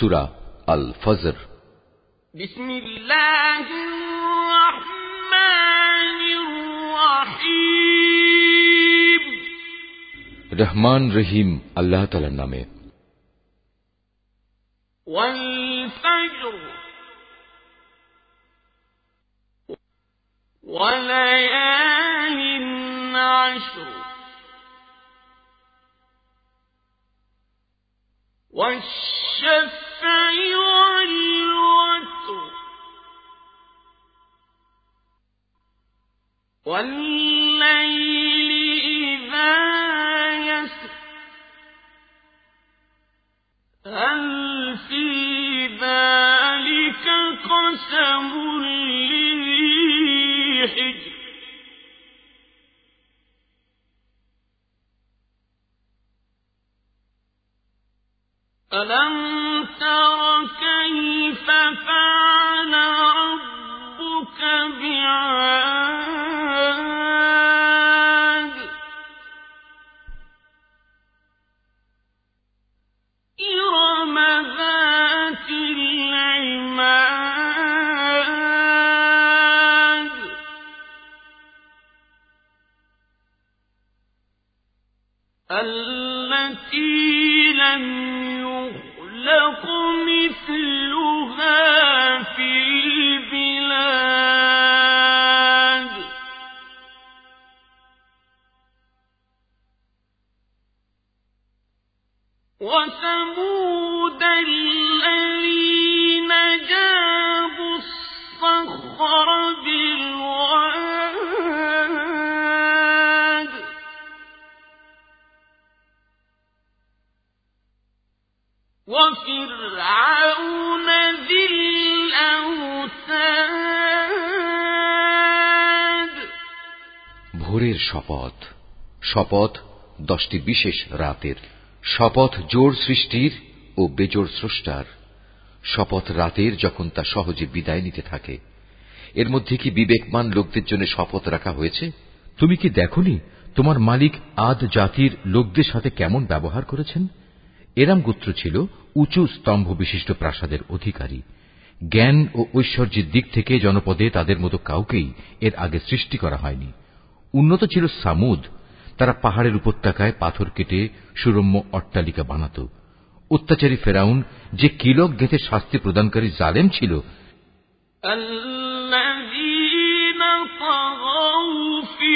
سورة الفجر. بسم الله الرحمن الرحيم. رحمن رحيم الله تعالى نامه والفجر. وليال عشر. والشفع هل في ذلك قسم لذي ألم تر كيف فعل وفرعون ذي الأوتاد ভোরের শপথ শপথ দশটি বিশেষ রাতের শপথ জোর সৃষ্টির ও বেজোর স্রষ্টার শপথ রাতের যখন তা সহজে বিদায় নিতে থাকে এর মধ্যে কি বিবেকমান লোকদের জন্য শপথ রাখা হয়েছে তুমি কি দেখনি তোমার মালিক আদ জাতির লোকদের সাথে কেমন ব্যবহার করেছেন এরাম গোত্র ছিল উঁচু স্তম্ভ বিশিষ্ট প্রাসাদের অধিকারী জ্ঞান ও ঐশ্বর্যের দিক থেকে জনপদে তাদের মতো কাউকেই এর আগে সৃষ্টি করা হয়নি উন্নত ছিল সামুদ তারা পাহাড়ের উপত্যকায় পাথর কেটে সুরম্য অট্টালিকা বানাত অত্যাচারী ফেরাউন যে কিলক গেঁথে শাস্তি প্রদানকারী জালেম ছিল الذين طغوا في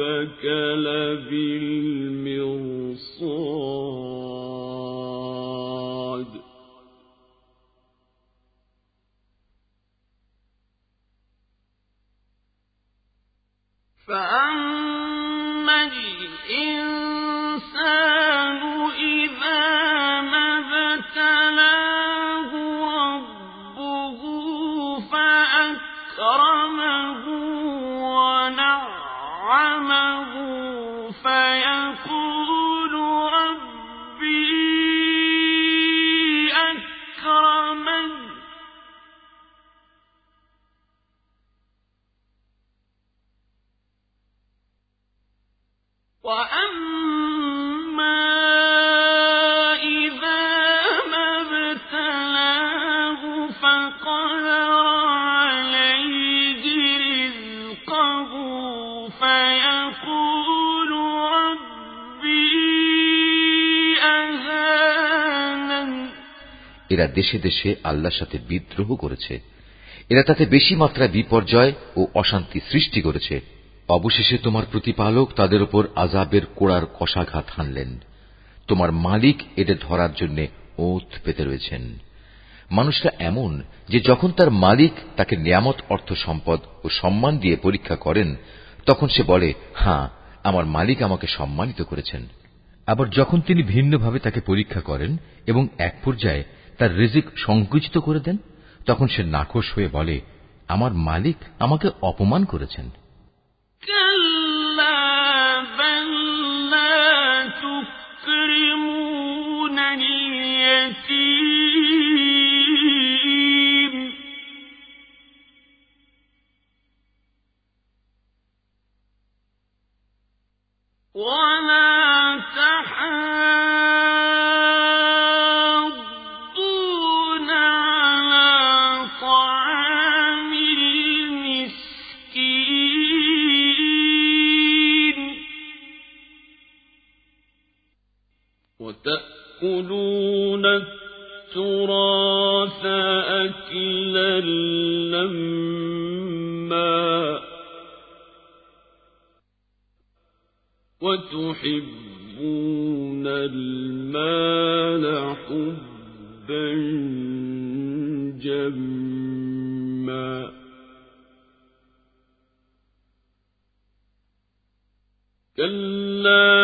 لبالمرصاد. فأما الإنسان এরা দেশে দেশে আল্লাহর সাথে বিদ্রোহ করেছে। এরা তাতে বেশি মাত্রায় বিপর্যয় ও অশান্তি সৃষ্টি করেছে। অবশেষে তোমার প্রতিপালক তাদের উপর আজাবের কোড়ার কষাঘাত হানলেন। তোমার মালিক এদের ধরার জন্য ওত পেতে রয়েছেন। মানুষটা এমন যে যখন তার মালিক তাকে নিয়ামত অর্থ সম্পদ ও সম্মান দিয়ে পরীক্ষা করেন তখন সে বলে হ্যাঁ আমার মালিক আমাকে সম্মানিত করেছেন আবার যখন তিনি ভিন্নভাবে তাকে পরীক্ষা করেন এবং এক পর্যায়ে তার রিজিক সংকুচিত করে দেন তখন সে নাকশ হয়ে বলে আমার মালিক আমাকে অপমান করেছেন ولا وتحبون المال حبا جما. كلا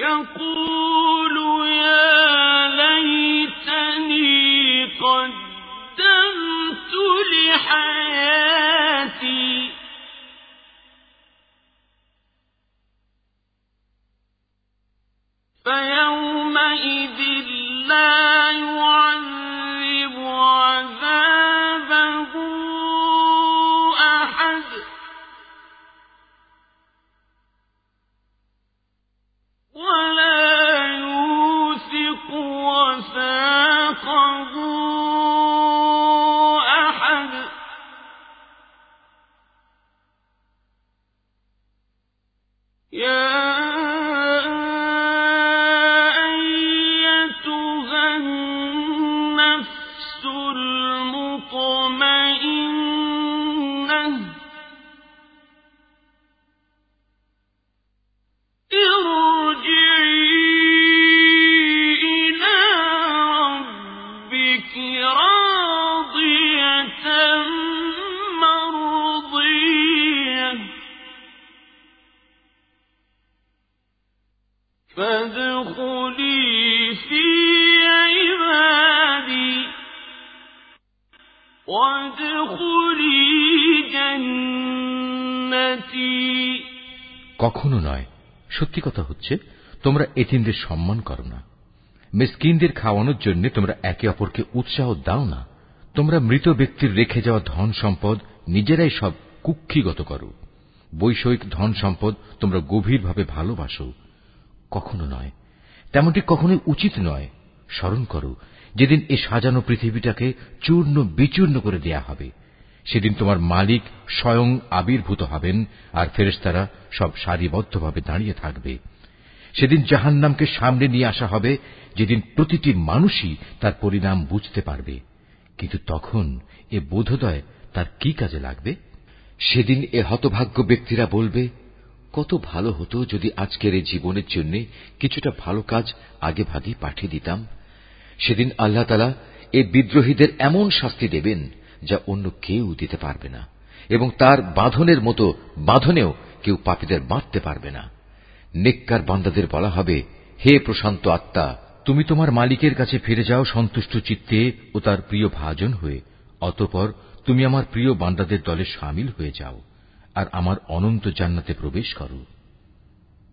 يقول يا ليتني قدمت لحياتي. فيومئذ لا وساقه فادخلي في عبادي وادخلي جنتي কখনো নয় সত্যি কথা হচ্ছে তোমরা এতিমদের সম্মান করো না মিসকিনদের খাওয়ানোর জন্য তোমরা একে অপরকে উৎসাহ দাও না তোমরা মৃত ব্যক্তির রেখে যাওয়া ধন সম্পদ নিজেরাই সব কুক্ষিগত করো বৈষয়িক ধন সম্পদ তোমরা গভীরভাবে ভালোবাসো কখনো নয়। তেমনটি কখনোই উচিত নয়। স্মরণ করো, যেদিন এ সাজানো পৃথিবীটাকে চূর্ণ বিচূর্ণ করে দেয়া হবে, সেদিন তোমার মালিক স্বয়ং আবির্ভূত হবেন আর ফেরেশতারা সব সারিবদ্ধভাবে দাঁড়িয়ে থাকবে। সেদিন জাহান্নামকে সামনে নিয়ে আসা হবে, যেদিন প্রতিটি মানুষই তার পরিণাম বুঝতে পারবে। কিন্তু তখন এ বোধোদয় তার কি কাজে লাগবে? সেদিন এ হতভাগ্য ব্যক্তিরা বলবে কত ভালো হতো যদি আজকের এই জীবনের জন্য কিছুটা ভালো কাজ আগে ভাগেই পাঠিয়ে দিতাম। সেদিন আল্লাহ তালা এ বিদ্রোহীদের এমন শাস্তি দেবেন যা অন্য কেউ দিতে পারবে না এবং তার বাঁধনের মতো বাঁধনেও কেউ পাপীদের বাঁধতে পারবে না। নেককার বান্দাদের বলা হবে, হে প্রশান্ত আত্মা, তুমি তোমার মালিকের কাছে ফিরে যাও সন্তুষ্ট চিত্তে ও তার প্রিয় ভাজন হয়ে। অতপর তুমি আমার প্রিয় বান্দাদের দলে সামিল হয়ে যাও। আর আমার অনন্ত জান্নাতে প্রবেশ করো।